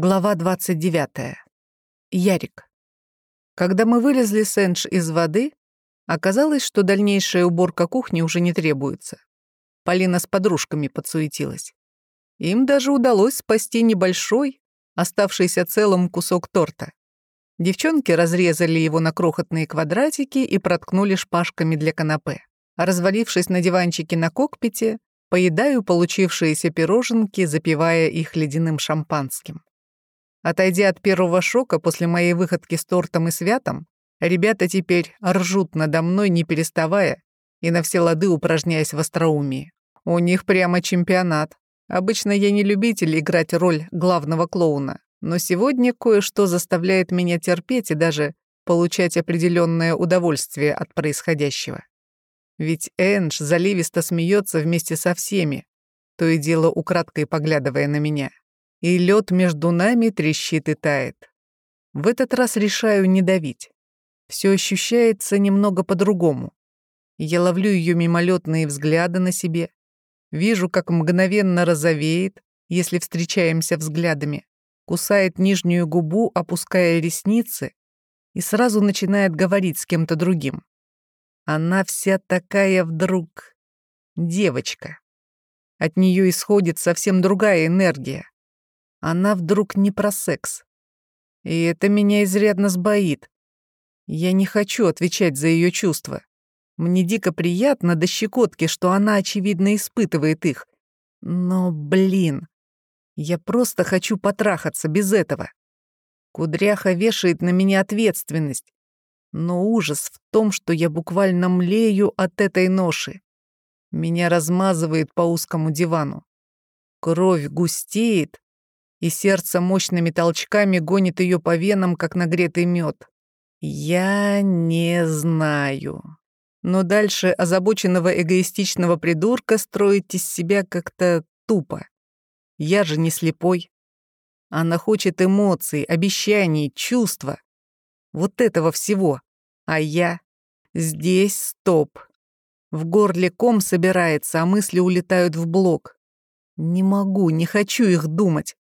Глава 29. Ярик. Когда мы вылезли с Эндж из воды, оказалось, что дальнейшая уборка кухни уже не требуется. Полина с подружками подсуетилась. Им даже удалось спасти небольшой, оставшийся целым кусок торта. Девчонки разрезали его на крохотные квадратики и проткнули шпажками для канапе. Развалившись на диванчике на кокпите, поедаю получившиеся пироженки, запивая их ледяным шампанским. Отойдя от первого шока после моей выходки с тортом и святом, ребята теперь ржут надо мной, не переставая, и на все лады упражняясь в остроумии. У них прямо чемпионат. Обычно я не любитель играть роль главного клоуна, но сегодня кое-что заставляет меня терпеть и даже получать определенное удовольствие от происходящего. Ведь Эндж заливисто смеется вместе со всеми, то и дело украдкой поглядывая на меня и лед между нами трещит и тает. В этот раз решаю не давить. Все ощущается немного по-другому. Я ловлю ее мимолетные взгляды на себе, вижу, как мгновенно розовеет, если встречаемся взглядами, кусает нижнюю губу, опуская ресницы, и сразу начинает говорить с кем-то другим. Она вся такая вдруг девочка. От нее исходит совсем другая энергия, она вдруг не про секс. И это меня изрядно сбоит. Я не хочу отвечать за ее чувства. Мне дико приятно до щекотки, что она, очевидно, испытывает их. Но, блин, я просто хочу потрахаться без этого. Кудряха вешает на меня ответственность. Но ужас в том, что я буквально млею от этой ноши. Меня размазывает по узкому дивану. Кровь густеет, и сердце мощными толчками гонит ее по венам, как нагретый мед. Я не знаю. Но дальше озабоченного эгоистичного придурка строить из себя как-то тупо. Я же не слепой. Она хочет эмоций, обещаний, чувства. Вот этого всего. А я... Здесь стоп. В горле ком собирается, а мысли улетают в блок. Не могу, не хочу их думать.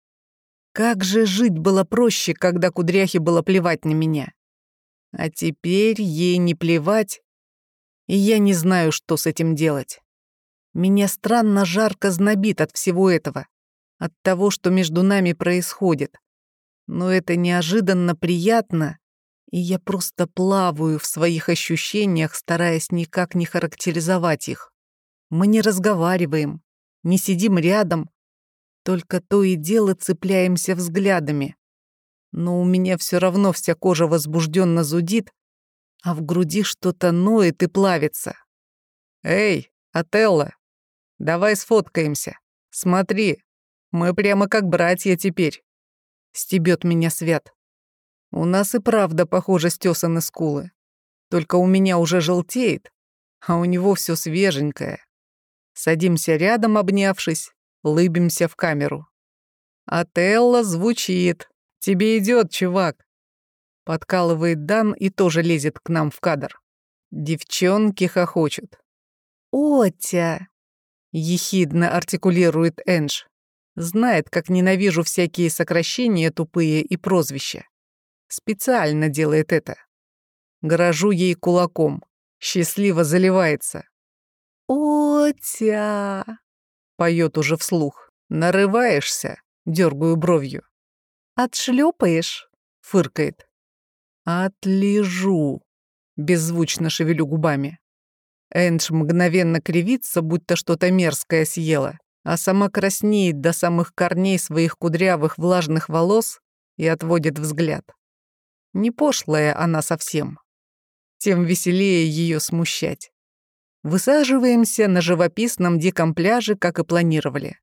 Как же жить было проще, когда кудряхе было плевать на меня. А теперь ей не плевать, и я не знаю, что с этим делать. Меня странно жарко знобит от всего этого, от того, что между нами происходит. Но это неожиданно приятно, и я просто плаваю в своих ощущениях, стараясь никак не характеризовать их. Мы не разговариваем, не сидим рядом, только то и дело цепляемся взглядами. Но у меня все равно вся кожа возбужденно зудит, а в груди что-то ноет и плавится. «Эй, Отелло, давай сфоткаемся. Смотри, мы прямо как братья теперь». Стебет меня Свят. У нас и правда, похоже, стесаны скулы. Только у меня уже желтеет, а у него все свеженькое. Садимся рядом, обнявшись, Лыбимся в камеру. «Отелло звучит. Тебе идет, чувак!» Подкалывает Дан и тоже лезет к нам в кадр. Девчонки хохочут. «Отя!» — ехидно артикулирует Эндж. Знает, как ненавижу всякие сокращения тупые и прозвища. Специально делает это. Грожу ей кулаком. Счастливо заливается. «Отя!» Поет уже вслух. Нарываешься, дергаю бровью. Отшлепаешь, фыркает. Отлежу, беззвучно шевелю губами. Эндж мгновенно кривится, будто что-то мерзкое съела, а сама краснеет до самых корней своих кудрявых влажных волос и отводит взгляд. Не пошлая она совсем. Тем веселее ее смущать. Высаживаемся на живописном диком пляже, как и планировали.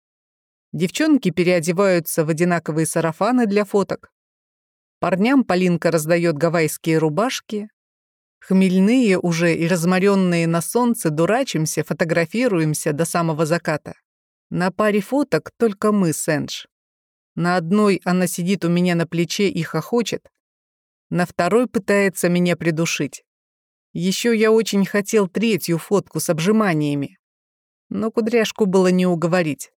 Девчонки переодеваются в одинаковые сарафаны для фоток. Парням Полинка раздает гавайские рубашки. Хмельные уже и разморенные на солнце дурачимся, фотографируемся до самого заката. На паре фоток только мы с Эндж. На одной она сидит у меня на плече и хохочет, на второй пытается меня придушить. Еще я очень хотел третью фотку с обжиманиями. Но кудряшку было не уговорить.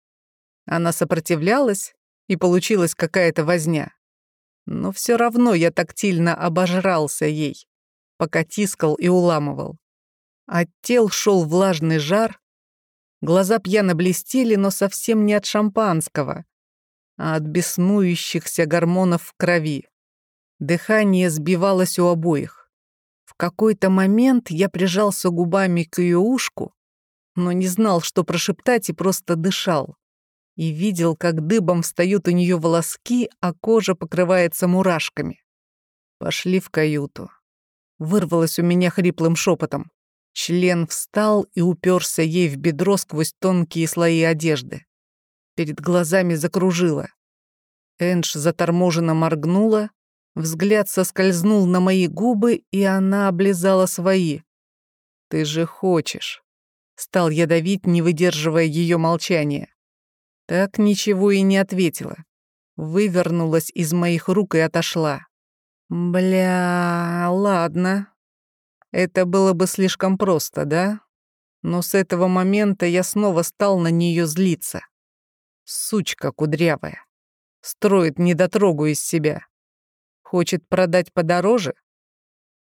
Она сопротивлялась, и получилась какая-то возня. Но все равно я тактильно обожрался ей, пока тискал и уламывал. От тел шел влажный жар, глаза пьяно блестели, но совсем не от шампанского, а от беснующихся гормонов в крови. Дыхание сбивалось у обоих. В какой-то момент я прижался губами к ее ушку, но не знал, что прошептать, и просто дышал. И видел, как дыбом встают у нее волоски, а кожа покрывается мурашками. Пошли в каюту. Вырвалось у меня хриплым шепотом. Член встал и уперся ей в бедро сквозь тонкие слои одежды. Перед глазами закружило. Эндж заторможенно моргнула, взгляд соскользнул на мои губы, и она облизала свои. «Ты же хочешь». Стал я давить, не выдерживая ее молчания. Так ничего и не ответила. Вывернулась из моих рук и отошла. Бля, ладно. Это было бы слишком просто, да? Но с этого момента я снова стал на нее злиться. Сучка кудрявая. Строит недотрогу из себя. Хочет продать подороже?